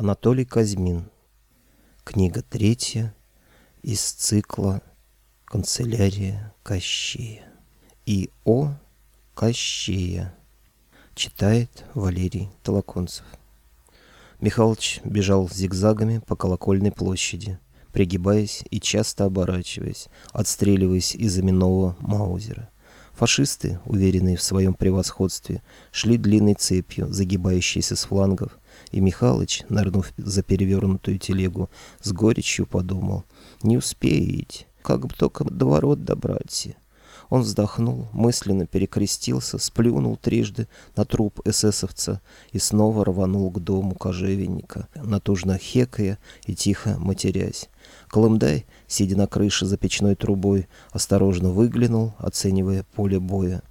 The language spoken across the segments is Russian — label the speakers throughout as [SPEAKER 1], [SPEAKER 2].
[SPEAKER 1] Анатолий Казьмин. Книга третья из цикла «Канцелярия Кощея». И о Кощея. Читает Валерий Толоконцев. Михалыч бежал зигзагами по колокольной площади, пригибаясь и часто оборачиваясь, отстреливаясь из именного Маузера. Фашисты, уверенные в своем превосходстве, шли длинной цепью, загибающейся с флангов, и Михалыч, нырнув за перевернутую телегу, с горечью подумал, «Не успеете, как бы только до ворот добраться». Он вздохнул, мысленно перекрестился, сплюнул трижды на труп эсэсовца и снова рванул к дому кожевенника, натужно хекая и тихо матерясь. Колымдай, сидя на крыше за печной трубой, осторожно выглянул, оценивая поле боя.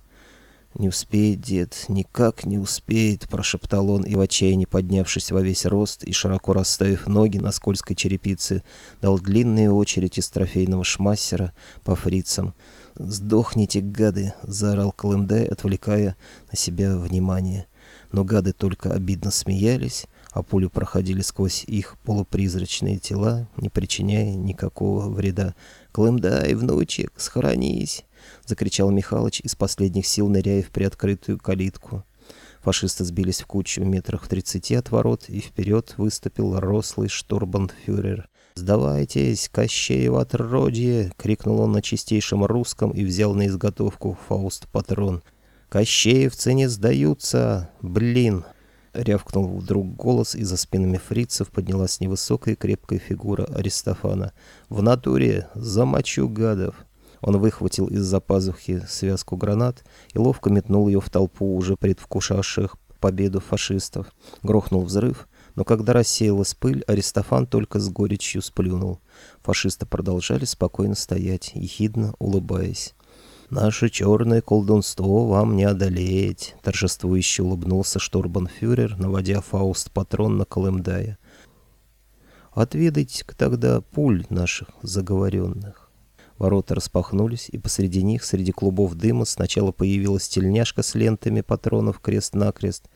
[SPEAKER 1] «Не успеет, дед, никак не успеет», — прошептал он, и в отчаянии поднявшись во весь рост и широко расставив ноги на скользкой черепице, дал длинные очередь из трофейного шмассера по фрицам. «Сдохните, гады!» — заорал Колымдай, отвлекая на себя внимание. Но гады только обидно смеялись, а пули проходили сквозь их полупризрачные тела, не причиняя никакого вреда. «Колымдай, внучек, схоронись!» — закричал Михалыч из последних сил, ныряя в приоткрытую калитку. Фашисты сбились в кучу метрах в тридцати от ворот, и вперед выступил рослый штурбандфюрер. «Сдавайтесь, Кощеево отродье!» — крикнул он на чистейшем русском и взял на изготовку фауст-патрон. «Кощеевцы не сдаются! Блин!» Рявкнул вдруг голос, и за спинами фрицев поднялась невысокая крепкая фигура Аристофана. «В натуре! Замочу гадов!» Он выхватил из-за пазухи связку гранат и ловко метнул ее в толпу уже предвкушавших победу фашистов. Грохнул взрыв, но когда рассеялась пыль, Аристофан только с горечью сплюнул. Фашисты продолжали спокойно стоять, ехидно улыбаясь. «Наше черное колдунство вам не одолеть», — торжествующе улыбнулся штурбанфюрер, наводя фауст-патрон на Колымдая. «Отведайте-ка тогда пуль наших заговоренных». Ворота распахнулись, и посреди них, среди клубов дыма, сначала появилась тельняшка с лентами патронов крест-накрест,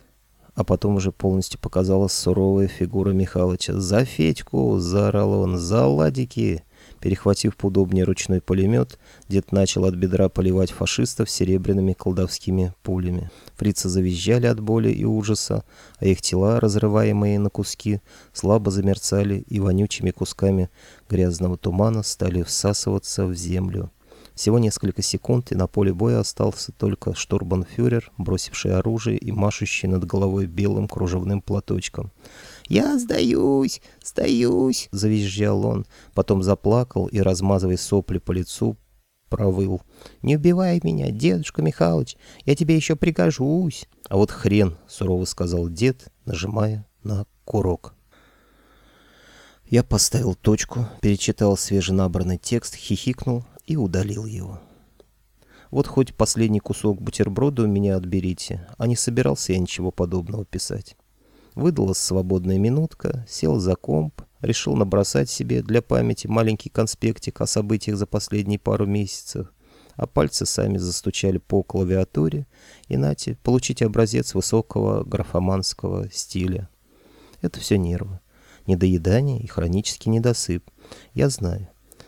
[SPEAKER 1] а потом уже полностью показалась суровая фигура Михалыча. «За Федьку!» — заорал он. «За ладики!» Перехватив поудобнее ручной пулемет, дед начал от бедра поливать фашистов серебряными колдовскими пулями. Фрицы завизжали от боли и ужаса, а их тела, разрываемые на куски, слабо замерцали и вонючими кусками грязного тумана стали всасываться в землю. Всего несколько секунд, и на поле боя остался только штурбанфюрер, бросивший оружие и машущий над головой белым кружевным платочком. «Я сдаюсь, сдаюсь!» — завизжал он. Потом заплакал и, размазывая сопли по лицу, провыл. «Не убивай меня, дедушка Михалыч, я тебе еще пригожусь!» «А вот хрен!» — сурово сказал дед, нажимая на курок. Я поставил точку, перечитал свеженабранный текст, хихикнул и удалил его. Вот хоть последний кусок бутерброда у меня отберите, а не собирался я ничего подобного писать. Выдалась свободная минутка, сел за комп, решил набросать себе для памяти маленький конспектик о событиях за последние пару месяцев, а пальцы сами застучали по клавиатуре, и нате, получить образец высокого графоманского стиля. Это все нервы, недоедание и хронический недосып. Я знаю.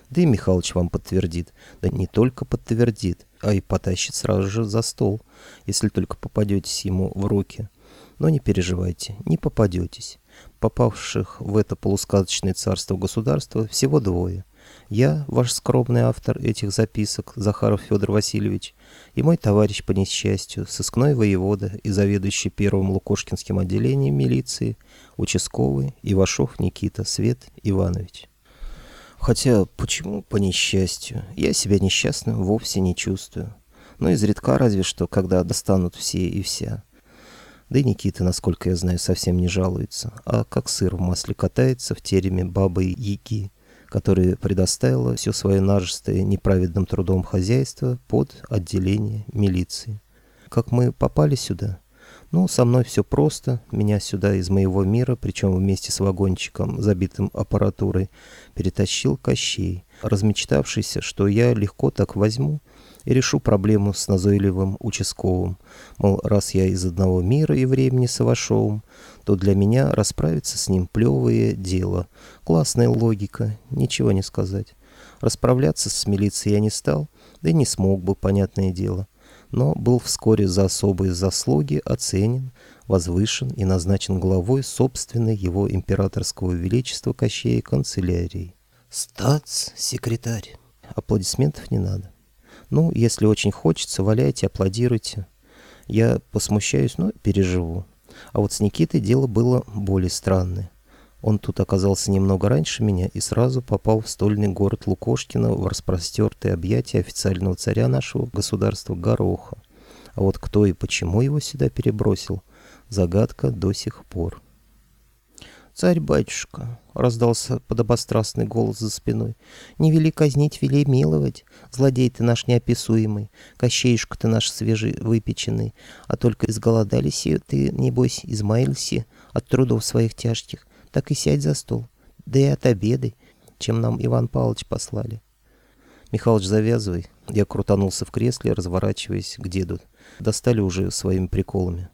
[SPEAKER 1] Да и Михалыч вам подтвердит. Да не только подтвердит, а и потащит сразу же за стол, если только попадетесь ему в руки. Но не переживайте, не попадетесь. Попавших в это полусказочное царство государства всего двое. Я, ваш скромный автор этих записок, Захаров Федор Васильевич, и мой товарищ по несчастью, сыскной воевода и заведующий первым Лукошкинским отделением милиции, участковый Ивашов Никита Свет Иванович. Хотя, почему по несчастью? Я себя несчастным вовсе не чувствую. Но изредка разве что, когда достанут все и вся. Да и Никита, насколько я знаю, совсем не жалуется, а как сыр в масле катается в тереме бабы Яги, которая предоставила все свое нажистое неправедным трудом хозяйство под отделение милиции. Как мы попали сюда? Ну, со мной все просто. Меня сюда из моего мира, причем вместе с вагончиком, забитым аппаратурой, перетащил Кощей, размечтавшийся, что я легко так возьму и решу проблему с назойливым участковым. Мол, раз я из одного мира и времени с Ивашовым, то для меня расправиться с ним плевое дело. Классная логика, ничего не сказать. Расправляться с милицией я не стал, да и не смог бы, понятное дело. Но был вскоре за особые заслуги оценен, возвышен и назначен главой собственной его императорского величества Кощея канцелярии. Стац-секретарь. Аплодисментов не надо. Ну, если очень хочется, валяйте, аплодируйте. Я посмущаюсь, но переживу. А вот с Никитой дело было более странное. Он тут оказался немного раньше меня и сразу попал в стольный город Лукошкина в распростертые объятия официального царя нашего государства Гороха. А вот кто и почему его сюда перебросил, загадка до сих пор. «Царь-батюшка», — раздался подобострастный голос за спиной, — «не вели казнить, вели миловать. Злодей ты наш неописуемый, Кощеюшка ты наш свежевыпеченный, а только изголодались ты, небось, измаялся от трудов своих тяжких так и сядь за стол. Да и отобедай, чем нам Иван Павлович послали. Михалыч, завязывай. Я крутанулся в кресле, разворачиваясь к деду. Достали уже своими приколами.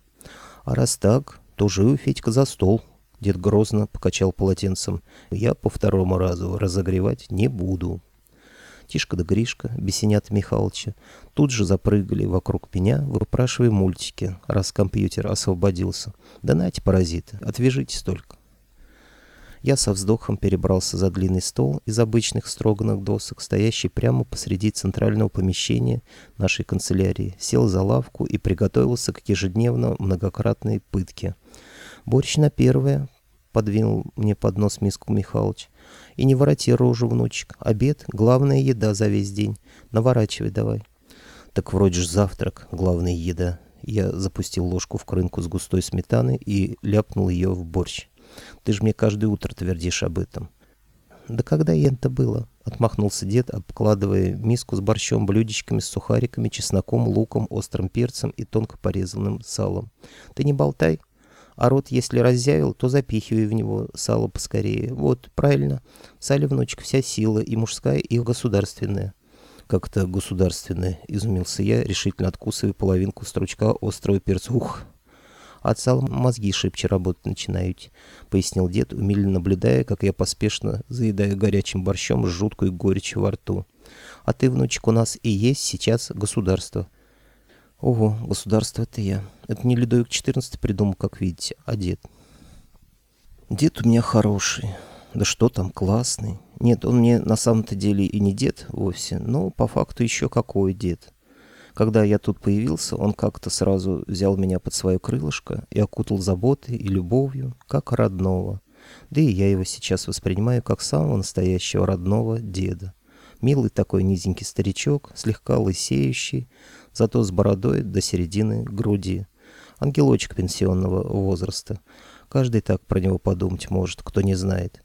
[SPEAKER 1] А раз так, то живы, Федька, за стол. Дед грозно покачал полотенцем. Я по второму разу разогревать не буду. Тишка да Гришка, бесенята Михалыча, тут же запрыгали вокруг меня, выпрашивая мультики, раз компьютер освободился. Да нате, паразиты, отвяжитесь только. Я со вздохом перебрался за длинный стол из обычных строганных досок, стоящий прямо посреди центрального помещения нашей канцелярии, сел за лавку и приготовился к ежедневно многократной пытке. «Борщ на первое», — подвинул мне под нос миску Михалыч. «И не вороти рожу, внучек. Обед — главная еда за весь день. Наворачивай давай». «Так вроде ж завтрак, главная еда». Я запустил ложку в крынку с густой сметаной и ляпнул ее в борщ. Ты же мне каждое утро твердишь об этом. Да когда это было? Отмахнулся дед, обкладывая миску с борщом, блюдечками с сухариками, чесноком, луком, острым перцем и тонко порезанным салом. Ты не болтай. А рот, если разъявил, то запихивай в него сало поскорее. Вот, правильно. В сале, внучек, вся сила, и мужская, и государственная. Как-то государственная, изумился я, решительно откусывая половинку стручка острого перца. Ух, от сала мозги шибче работать начинают», — пояснил дед, умиленно наблюдая, как я поспешно заедаю горячим борщом с жуткой горечью во рту. «А ты, внучек, у нас и есть сейчас государство». «Ого, государство это я. Это не Людовик XIV придумал, как видите, а дед». «Дед у меня хороший. Да что там, классный. Нет, он мне на самом-то деле и не дед вовсе, но по факту еще какой дед». Когда я тут появился, он как-то сразу взял меня под свое крылышко и окутал заботой и любовью, как родного. Да и я его сейчас воспринимаю как самого настоящего родного деда. Милый такой низенький старичок, слегка лысеющий, зато с бородой до середины груди. Ангелочек пенсионного возраста. Каждый так про него подумать может, кто не знает.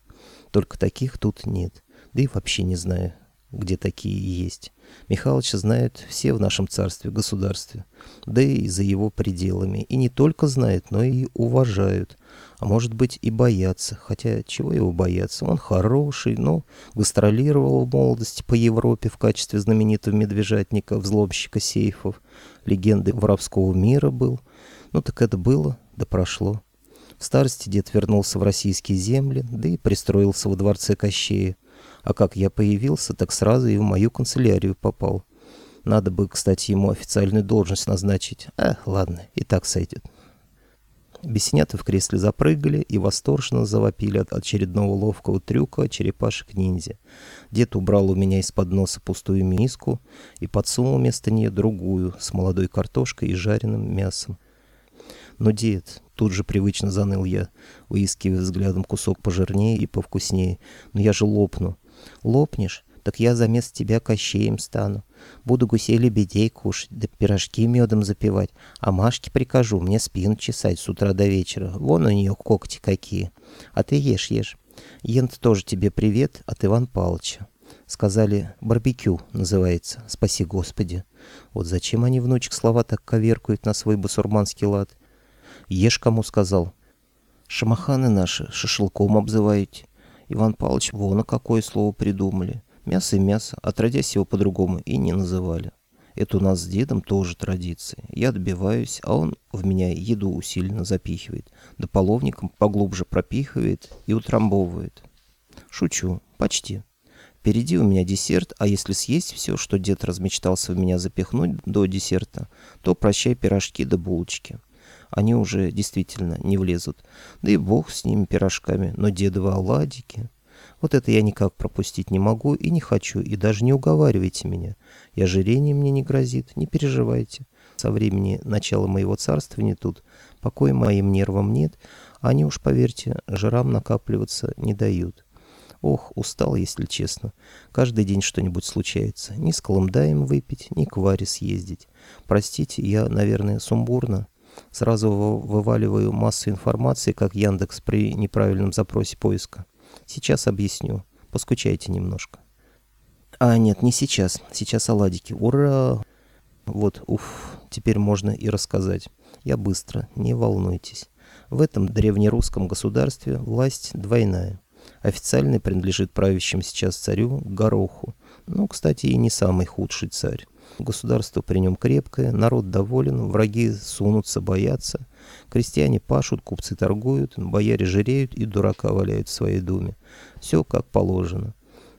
[SPEAKER 1] Только таких тут нет. Да и вообще не знаю, где такие есть. Михалыч знают все в нашем царстве, государстве, да и за его пределами. И не только знают, но и уважают. А может быть и боятся. Хотя чего его бояться? Он хороший, но гастролировал в молодости по Европе в качестве знаменитого медвежатника, взломщика сейфов. Легенды воровского мира был. Ну так это было, да прошло. В старости дед вернулся в российские земли, да и пристроился во дворце Кощея. А как я появился, так сразу и в мою канцелярию попал. Надо бы, кстати, ему официальную должность назначить. А, ладно, и так сойдет. Бесенята в кресле запрыгали и восторженно завопили от очередного ловкого трюка черепашек-ниндзя. Дед убрал у меня из-под носа пустую миску и подсунул вместо нее другую с молодой картошкой и жареным мясом. «Но, дед, тут же привычно заныл я, выискивая взглядом кусок пожирнее и повкуснее, но я же лопну. Лопнешь, так я заместо тебя кощеем стану. Буду гусей-лебедей кушать, да пирожки медом запивать, а Машке прикажу мне спину чесать с утра до вечера. Вон у нее когти какие. А ты ешь, ешь. Ент тоже тебе привет от Иван Павловича. Сказали, барбекю называется, спаси Господи. Вот зачем они, внучек, слова так коверкуют на свой басурманский лад? Ешь, кому сказал. Шамаханы наши шашлыком обзывают. Иван Павлович вон какое слово придумали. Мясо и мясо, отродясь его по-другому и не называли. Это у нас с дедом тоже традиция. Я добиваюсь, а он в меня еду усиленно запихивает. Да половником поглубже пропихивает и утрамбовывает. Шучу. Почти. Впереди у меня десерт, а если съесть все, что дед размечтался в меня запихнуть до десерта, то прощай пирожки да булочки. Они уже действительно не влезут. Да и бог с ними пирожками, но дедовы оладики... Вот это я никак пропустить не могу и не хочу, и даже не уговаривайте меня. И ожирение мне не грозит, не переживайте. Со времени начала моего царствования тут покоя моим нервам нет, они уж, поверьте, жирам накапливаться не дают. Ох, устал, если честно. Каждый день что-нибудь случается. Ни с Колымдаем выпить, ни к Варе съездить. Простите, я, наверное, сумбурно. Сразу вываливаю массу информации, как Яндекс при неправильном запросе поиска. Сейчас объясню. Поскучайте немножко. А, нет, не сейчас. Сейчас оладики. Ура! Вот, уф, теперь можно и рассказать. Я быстро, не волнуйтесь. В этом древнерусском государстве власть двойная. Официально принадлежит правящему сейчас царю Гороху. Ну, кстати, и не самый худший царь. Государство при нем крепкое, народ доволен, враги сунутся, боятся. Крестьяне пашут, купцы торгуют, бояре жиреют и дурака валяют в своей думе. Все как положено.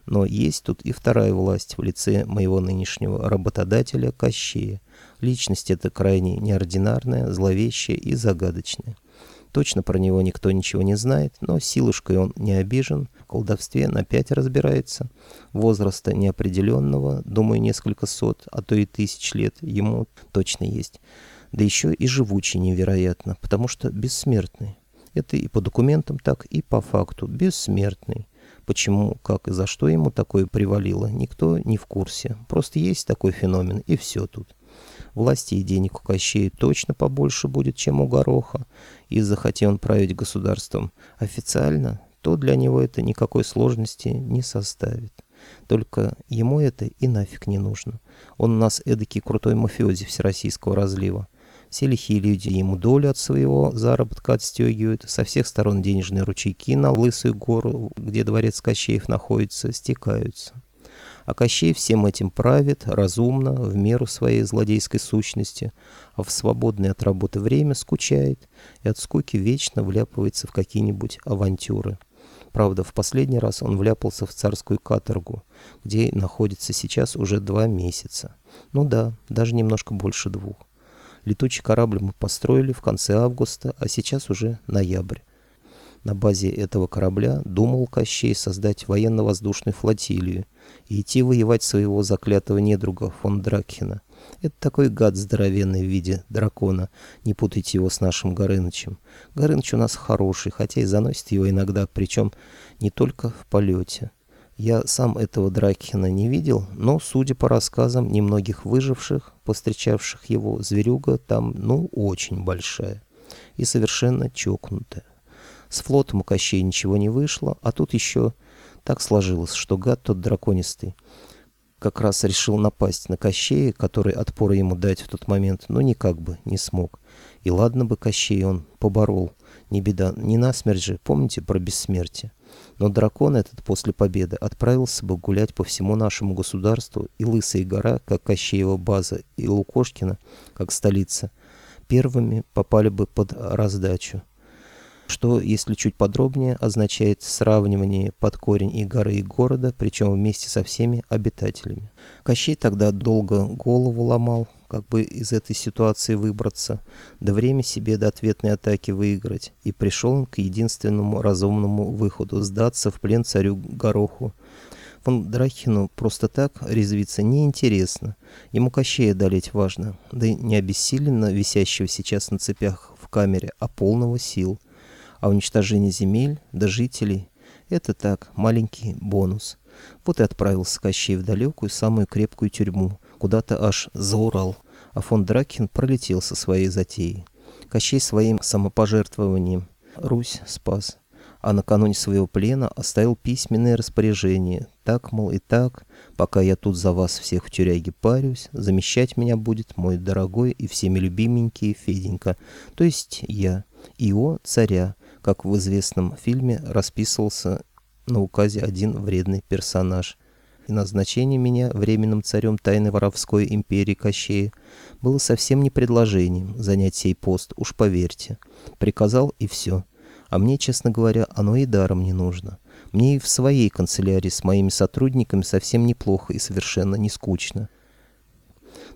[SPEAKER 1] Но есть тут и вторая власть в лице моего нынешнего работодателя Кощея. Личность эта крайне неординарная, зловещая и загадочная. Точно про него никто ничего не знает, но силушкой он не обижен, в колдовстве на пять разбирается. Возраста неопределенного, думаю, несколько сот, а то и тысяч лет ему точно есть. Да еще и живучий невероятно, потому что бессмертный. Это и по документам так, и по факту. Бессмертный. Почему, как и за что ему такое привалило, никто не в курсе. Просто есть такой феномен, и все тут. Власти и денег у Кощея точно побольше будет, чем у Гороха, и захоти он править государством официально, то для него это никакой сложности не составит. Только ему это и нафиг не нужно. Он у нас эдакий крутой мафиози всероссийского разлива. Все лихие люди ему долю от своего заработка отстегивают, со всех сторон денежные ручейки на Лысую гору, где дворец Кощеев находится, стекаются. А Кощей всем этим правит, разумно, в меру своей злодейской сущности, а в свободное от работы время скучает и от скуки вечно вляпывается в какие-нибудь авантюры. Правда, в последний раз он вляпался в царскую каторгу, где находится сейчас уже два месяца. Ну да, даже немножко больше двух. Летучий корабль мы построили в конце августа, а сейчас уже ноябрь. На базе этого корабля думал Кощей создать военно-воздушную флотилию и идти воевать своего заклятого недруга фон Дракхена. Это такой гад здоровенный в виде дракона, не путайте его с нашим Горынычем. Горыныч у нас хороший, хотя и заносит его иногда, причем не только в полете. Я сам этого Дракхена не видел, но, судя по рассказам немногих выживших, повстречавших его, зверюга там, ну, очень большая и совершенно чокнутая. С флотом у Кощей ничего не вышло, а тут еще так сложилось, что гад тот драконистый как раз решил напасть на Кощея, который отпора ему дать в тот момент, но никак бы не смог. И ладно бы Кощей он поборол, не беда, не насмерть же, помните про бессмертие. Но дракон этот после победы отправился бы гулять по всему нашему государству, и Лысая гора, как Кощеева база, и Лукошкина, как столица, первыми попали бы под раздачу что, если чуть подробнее, означает сравнивание под корень и горы, и города, причем вместе со всеми обитателями. Кощей тогда долго голову ломал, как бы из этой ситуации выбраться, да время себе до ответной атаки выиграть, и пришел к единственному разумному выходу – сдаться в плен царю Гороху. Фон Драхину просто так резвиться неинтересно. Ему Кощея одолеть важно, да и не обессиленно висящего сейчас на цепях в камере, а полного сил – а уничтожение земель до жителей — это так, маленький бонус. Вот и отправился Кощей в далекую, самую крепкую тюрьму, куда-то аж за Урал, а фон Дракин пролетел со своей затеей. Кощей своим самопожертвованием Русь спас, а накануне своего плена оставил письменное распоряжение. Так, мол, и так, пока я тут за вас всех в тюряге парюсь, замещать меня будет мой дорогой и всеми любименький Феденька, то есть я, Ио царя, как в известном фильме расписывался на указе один вредный персонаж. и назначение меня временным царем тайной воровской империи Кощея было совсем не предложением занять сей пост, уж поверьте. Приказал и все. А мне, честно говоря, оно и даром не нужно. Мне и в своей канцелярии с моими сотрудниками совсем неплохо и совершенно не скучно.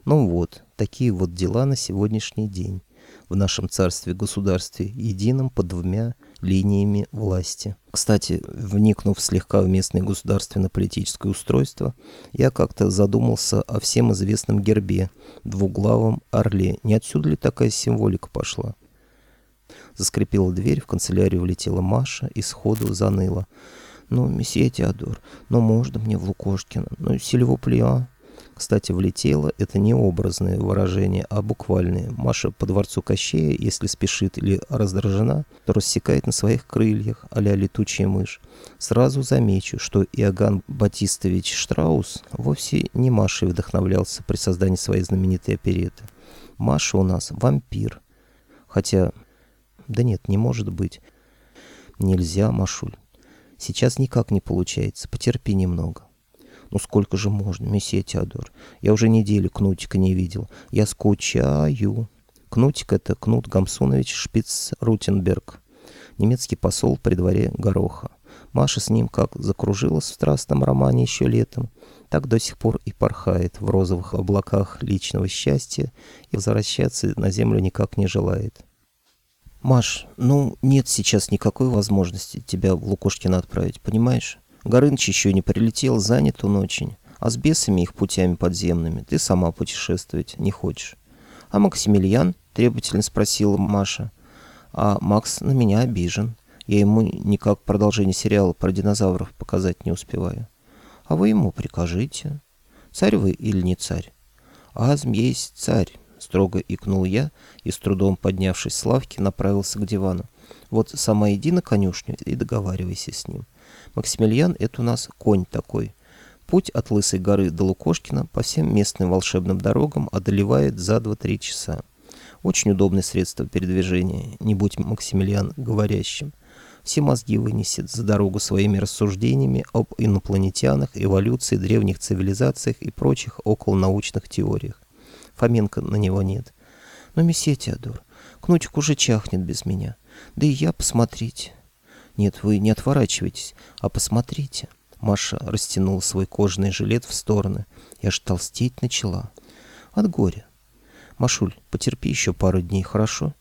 [SPEAKER 1] Ну вот, такие вот дела на сегодняшний день в нашем царстве-государстве, едином под двумя линиями власти. Кстати, вникнув слегка в местное государственно-политическое устройство, я как-то задумался о всем известном гербе, двуглавом орле. Не отсюда ли такая символика пошла? Заскрипела дверь, в канцелярию влетела Маша и сходу заныла. «Ну, месье Теодор, ну можно мне в Лукошкина? Ну, сильво плеа?» Кстати, влетело — это не образное выражение, а буквальное. Маша по дворцу Кощея, если спешит или раздражена, то рассекает на своих крыльях а летучая мышь. Сразу замечу, что Иоганн Батистович Штраус вовсе не Машей вдохновлялся при создании своей знаменитой опереты. Маша у нас вампир. Хотя... Да нет, не может быть. Нельзя, Машуль. Сейчас никак не получается. Потерпи немного. Ну сколько же можно, месье Теодор? Я уже недели Кнутика не видел. Я скучаю. Кнутик — это Кнут Гамсунович Шпиц-Рутенберг, немецкий посол при дворе Гороха. Маша с ним как закружилась в страстном романе еще летом, так до сих пор и порхает в розовых облаках личного счастья и возвращаться на землю никак не желает. «Маш, ну нет сейчас никакой возможности тебя в Лукошкина отправить, понимаешь? Горыныч еще не прилетел, занят он очень. А с бесами их путями подземными ты сама путешествовать не хочешь. А Максимилиан? Требовательно спросила Маша. А Макс на меня обижен. Я ему никак продолжение сериала про динозавров показать не успеваю. А вы ему прикажите. Царь вы или не царь? Азм есть царь, строго икнул я и, с трудом поднявшись с лавки, направился к дивану. Вот сама иди на конюшню и договаривайся с ним. Максимилиан — это у нас конь такой. Путь от Лысой горы до Лукошкина по всем местным волшебным дорогам одолевает за 2-3 часа. Очень удобное средство передвижения, не будь Максимилиан говорящим. Все мозги вынесет за дорогу своими рассуждениями об инопланетянах, эволюции, древних цивилизациях и прочих околонаучных теориях. Фоменко на него нет. Но, месье Теодор, Кнутик уже чахнет без меня. Да и я посмотреть. Нет, вы не отворачивайтесь, а посмотрите. Маша растянула свой кожаный жилет в стороны. Я аж толстеть начала. От горя. Машуль, потерпи еще пару дней, хорошо?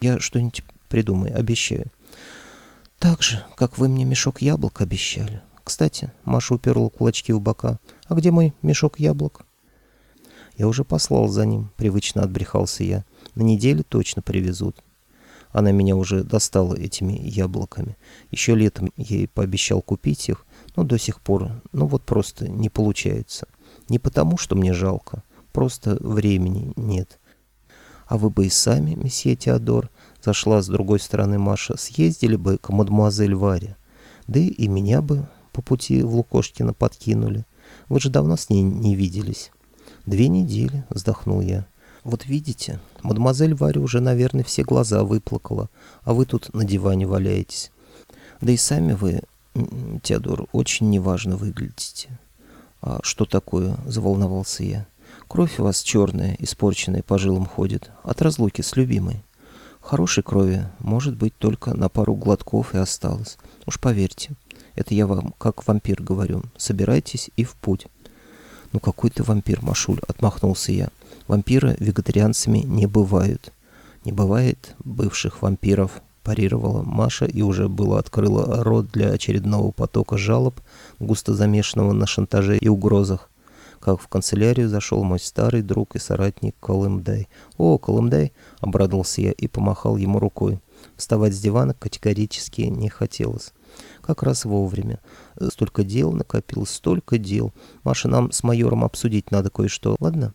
[SPEAKER 1] Я что-нибудь придумаю, обещаю. Так же, как вы мне мешок яблок обещали. Кстати, Маша уперла кулачки в бока. А где мой мешок яблок? Я уже послал за ним, привычно отбрехался я. На неделю точно привезут. Она меня уже достала этими яблоками. Еще летом ей пообещал купить их, но до сих пор, ну вот просто не получается. Не потому, что мне жалко, просто времени нет. А вы бы и сами, месье Теодор, зашла с другой стороны Маша, съездили бы к мадемуазель Варе. Да и меня бы по пути в Лукошкино подкинули. Вы же давно с ней не виделись. Две недели, вздохнул я. Вот видите, мадемуазель Варя уже, наверное, все глаза выплакала, а вы тут на диване валяетесь. Да и сами вы, Теодор, очень неважно выглядите. А что такое? Заволновался я. Кровь у вас черная, испорченная по жилам ходит, от разлуки с любимой. Хорошей крови, может быть, только на пару глотков и осталось. Уж поверьте, это я вам, как вампир, говорю. Собирайтесь и в путь. Ну какой ты вампир, Машуль, отмахнулся я. Вампиры вегетарианцами не бывают. Не бывает бывших вампиров, парировала Маша и уже было открыла рот для очередного потока жалоб, густо замешанного на шантаже и угрозах. Как в канцелярию зашел мой старый друг и соратник Колымдай. «О, Колымдай!» — обрадовался я и помахал ему рукой. Вставать с дивана категорически не хотелось. Как раз вовремя. Столько дел накопилось, столько дел. Маша, нам с майором обсудить надо кое-что, ладно?»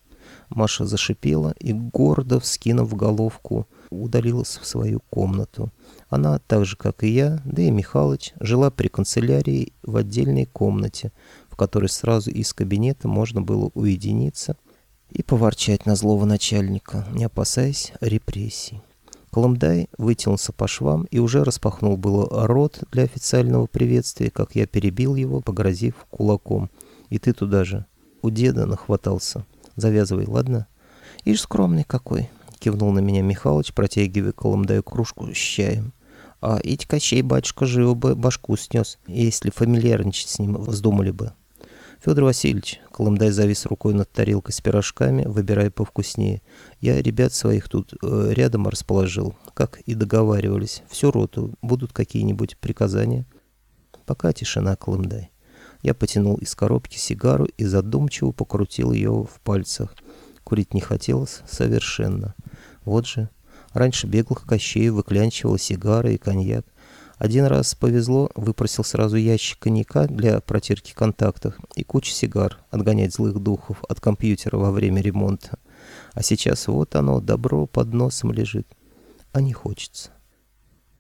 [SPEAKER 1] Маша зашипела и, гордо вскинув головку, удалилась в свою комнату. Она, так же как и я, да и Михалыч, жила при канцелярии в отдельной комнате, в которой сразу из кабинета можно было уединиться и поворчать на злого начальника, не опасаясь репрессий. Колымдай вытянулся по швам и уже распахнул было рот для официального приветствия, как я перебил его, погрозив кулаком. И ты туда же. У деда нахватался. Завязывай, ладно?
[SPEAKER 2] Ишь скромный какой,
[SPEAKER 1] кивнул на меня Михалыч, протягивая Колымдаю кружку с чаем.
[SPEAKER 2] А ведь Кощей батюшка живо бы башку снес, если фамильярничать с ним вздумали бы.
[SPEAKER 1] Федор Васильевич, Колымдай завис рукой над тарелкой с пирожками, выбирая повкуснее. Я ребят своих тут э, рядом расположил, как и договаривались. Всю роту. Будут какие-нибудь приказания? Пока тишина, Колымдай. Я потянул из коробки сигару и задумчиво покрутил ее в пальцах. Курить не хотелось совершенно. Вот же, раньше беглых Кощеев выклянчивал сигары и коньяк. Один раз повезло, выпросил сразу ящик коньяка для протирки контактов и кучу сигар, отгонять злых духов от компьютера во время ремонта. А сейчас вот оно, добро под носом лежит. А не хочется.